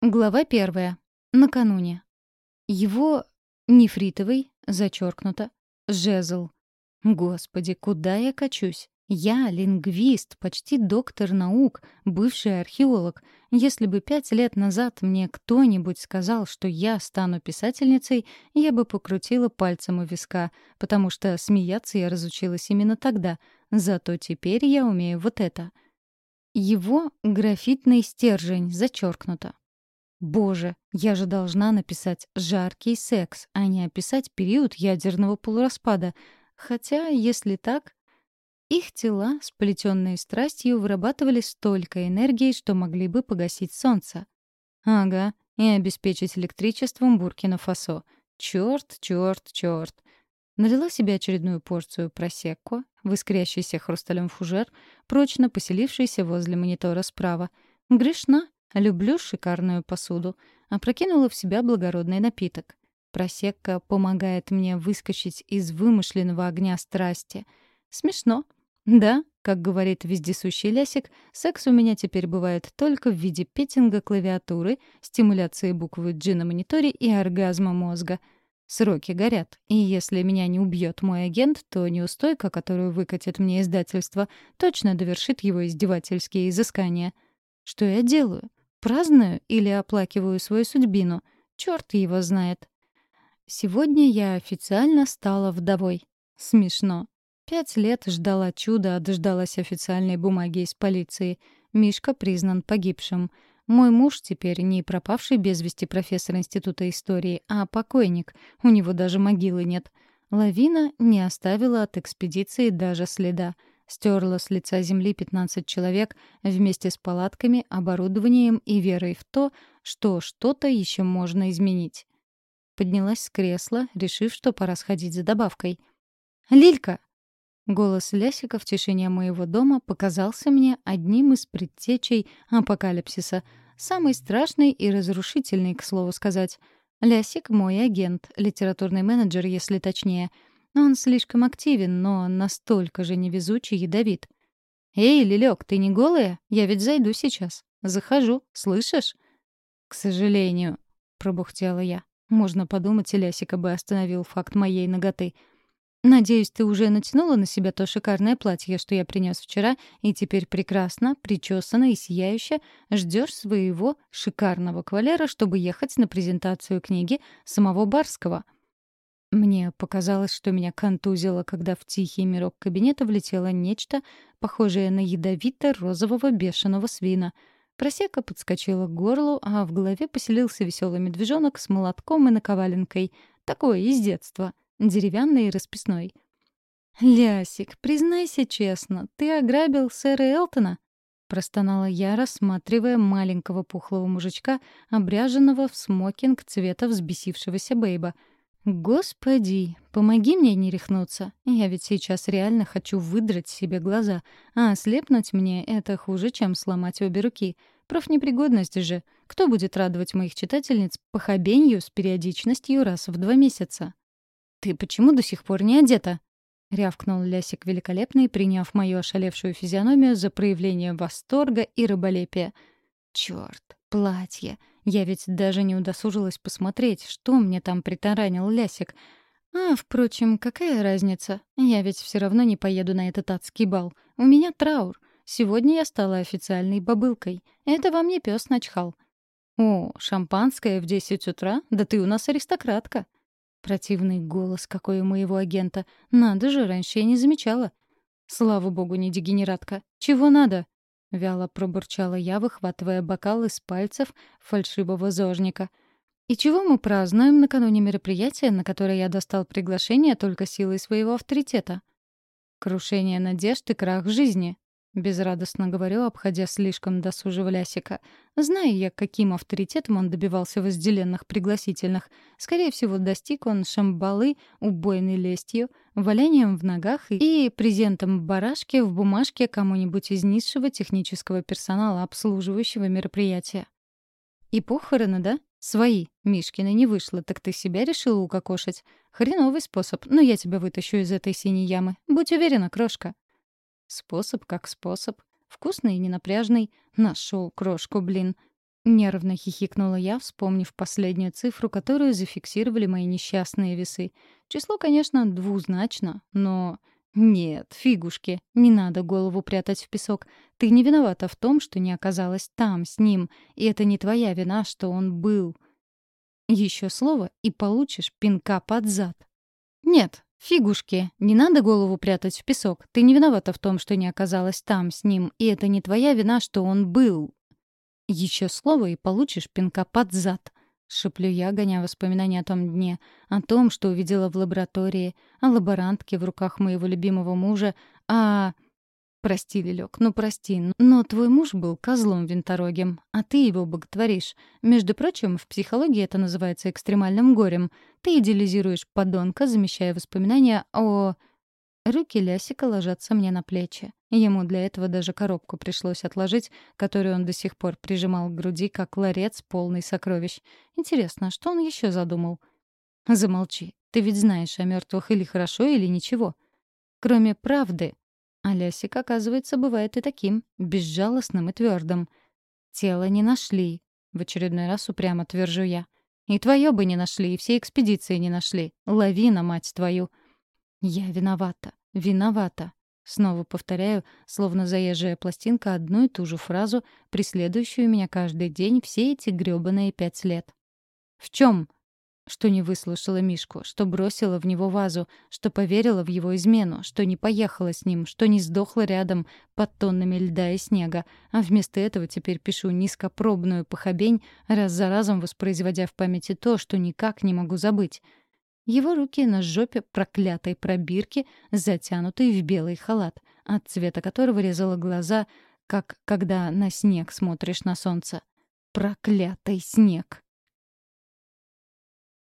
Глава первая. Накануне. Его нефритовый, зачеркнуто, жезл. Господи, куда я качусь? Я лингвист, почти доктор наук, бывший археолог. Если бы пять лет назад мне кто-нибудь сказал, что я стану писательницей, я бы покрутила пальцем у виска, потому что смеяться я разучилась именно тогда. Зато теперь я умею вот это. Его графитный стержень, зачеркнуто. Боже, я же должна написать «жаркий секс», а не описать период ядерного полураспада. Хотя, если так... Их тела, сплетенные страстью, вырабатывали столько энергии, что могли бы погасить солнце. Ага, и обеспечить электричеством Буркина-Фасо. Чёрт, чёрт, чёрт. Налила себе очередную порцию просекко, в искрящийся хрусталем фужер, прочно поселившийся возле монитора справа. Грешна, Люблю шикарную посуду. Опрокинула в себя благородный напиток. Просекка помогает мне выскочить из вымышленного огня страсти. Смешно. Да, как говорит вездесущий Лясик, секс у меня теперь бывает только в виде петинга клавиатуры, стимуляции буквы G на мониторе и оргазма мозга. Сроки горят, и если меня не убьет мой агент, то неустойка, которую выкатит мне издательство, точно довершит его издевательские изыскания. Что я делаю? Праздную или оплакиваю свою судьбину? Черт его знает. Сегодня я официально стала вдовой. Смешно. Пять лет ждала чуда, а дождалась официальной бумаги из полиции. Мишка признан погибшим. Мой муж теперь не пропавший без вести профессор Института истории, а покойник. У него даже могилы нет. Лавина не оставила от экспедиции даже следа стерла с лица земли 15 человек вместе с палатками, оборудованием и верой в то, что что-то еще можно изменить. Поднялась с кресла, решив, что пора сходить за добавкой. «Лилька!» Голос Лясика в тишине моего дома показался мне одним из предтечей апокалипсиса, самый страшный и разрушительный, к слову сказать. Лясик — мой агент, литературный менеджер, если точнее — он слишком активен, но настолько же невезучий и ядовит. «Эй, Лилёк, ты не голая? Я ведь зайду сейчас. Захожу, слышишь?» «К сожалению», — пробухтела я. Можно подумать, Лясика бы остановил факт моей ноготы. «Надеюсь, ты уже натянула на себя то шикарное платье, что я принес вчера, и теперь прекрасно, причесана и сияюще ждешь своего шикарного кавалера, чтобы ехать на презентацию книги самого Барского». Мне показалось, что меня контузило, когда в тихий мирок кабинета влетело нечто, похожее на ядовито-розового бешеного свина. Просека подскочила к горлу, а в голове поселился веселый медвежонок с молотком и наковаленкой. Такое из детства. Деревянный и расписной. «Лясик, признайся честно, ты ограбил сэра Элтона?» Простонала я, рассматривая маленького пухлого мужичка, обряженного в смокинг цвета взбесившегося бейба — Господи, помоги мне не рехнуться. Я ведь сейчас реально хочу выдрать себе глаза, а ослепнуть мне — это хуже, чем сломать обе руки. Профнепригодность же. Кто будет радовать моих читательниц похабенью с периодичностью раз в два месяца? «Ты почему до сих пор не одета?» — рявкнул Лясик великолепный, приняв мою ошалевшую физиономию за проявление восторга и рыболепия. «Чёрт, платье! Я ведь даже не удосужилась посмотреть, что мне там притаранил Лясик. А, впрочем, какая разница? Я ведь все равно не поеду на этот адский бал. У меня траур. Сегодня я стала официальной бабылкой. Это во мне пес начхал. О, шампанское в десять утра? Да ты у нас аристократка. Противный голос какой у моего агента. Надо же, раньше я не замечала. Слава богу, не дегенератка. Чего надо? — вяло пробурчала я, выхватывая бокал из пальцев фальшивого зожника. «И чего мы празднуем накануне мероприятия, на которое я достал приглашение только силой своего авторитета?» «Крушение надежд и крах жизни», — безрадостно говорю, обходя слишком досужего лясика. Знаю я, каким авторитетом он добивался возделенных пригласительных. Скорее всего, достиг он шамбалы убойной лестью, валянием в ногах и презентом барашки в бумажке кому-нибудь из низшего технического персонала, обслуживающего мероприятие. И похороны, да? Свои. Мишкина не вышло, так ты себя решила укокошить. Хреновый способ, но я тебя вытащу из этой синей ямы. Будь уверена, крошка. Способ как способ. Вкусный и ненапряжный. Нашел крошку, блин. Нервно хихикнула я, вспомнив последнюю цифру, которую зафиксировали мои несчастные весы. Число, конечно, двузначно, но... Нет, фигушки, не надо голову прятать в песок. Ты не виновата в том, что не оказалась там, с ним, и это не твоя вина, что он был. Еще слово, и получишь пинка под зад. Нет, фигушки, не надо голову прятать в песок. Ты не виновата в том, что не оказалась там, с ним, и это не твоя вина, что он был. Еще слово, и получишь пинка под зад. Шиплю я, гоня воспоминания о том дне, о том, что увидела в лаборатории, о лаборантке в руках моего любимого мужа, а... Прости, Лилек, ну прости, но твой муж был козлом винторогим, а ты его боготворишь. Между прочим, в психологии это называется экстремальным горем. Ты идеализируешь подонка, замещая воспоминания о... Руки Лясика ложатся мне на плечи. Ему для этого даже коробку пришлось отложить, которую он до сих пор прижимал к груди, как ларец, полный сокровищ. Интересно, что он еще задумал? Замолчи. Ты ведь знаешь о мертвых или хорошо, или ничего. Кроме правды. А Лясик, оказывается, бывает и таким, безжалостным и твердым. Тело не нашли. В очередной раз упрямо твержу я. И твое бы не нашли, и все экспедиции не нашли. Лавина, мать твою. Я виновата. Виновата. Снова повторяю, словно заезжая пластинка, одну и ту же фразу, преследующую меня каждый день все эти грёбаные пять лет. «В чем? Что не выслушала Мишку, что бросила в него вазу, что поверила в его измену, что не поехала с ним, что не сдохла рядом под тоннами льда и снега, а вместо этого теперь пишу низкопробную похабень, раз за разом воспроизводя в памяти то, что никак не могу забыть — его руки на жопе проклятой пробирки, затянутой в белый халат, от цвета которого резало глаза, как когда на снег смотришь на солнце. Проклятый снег!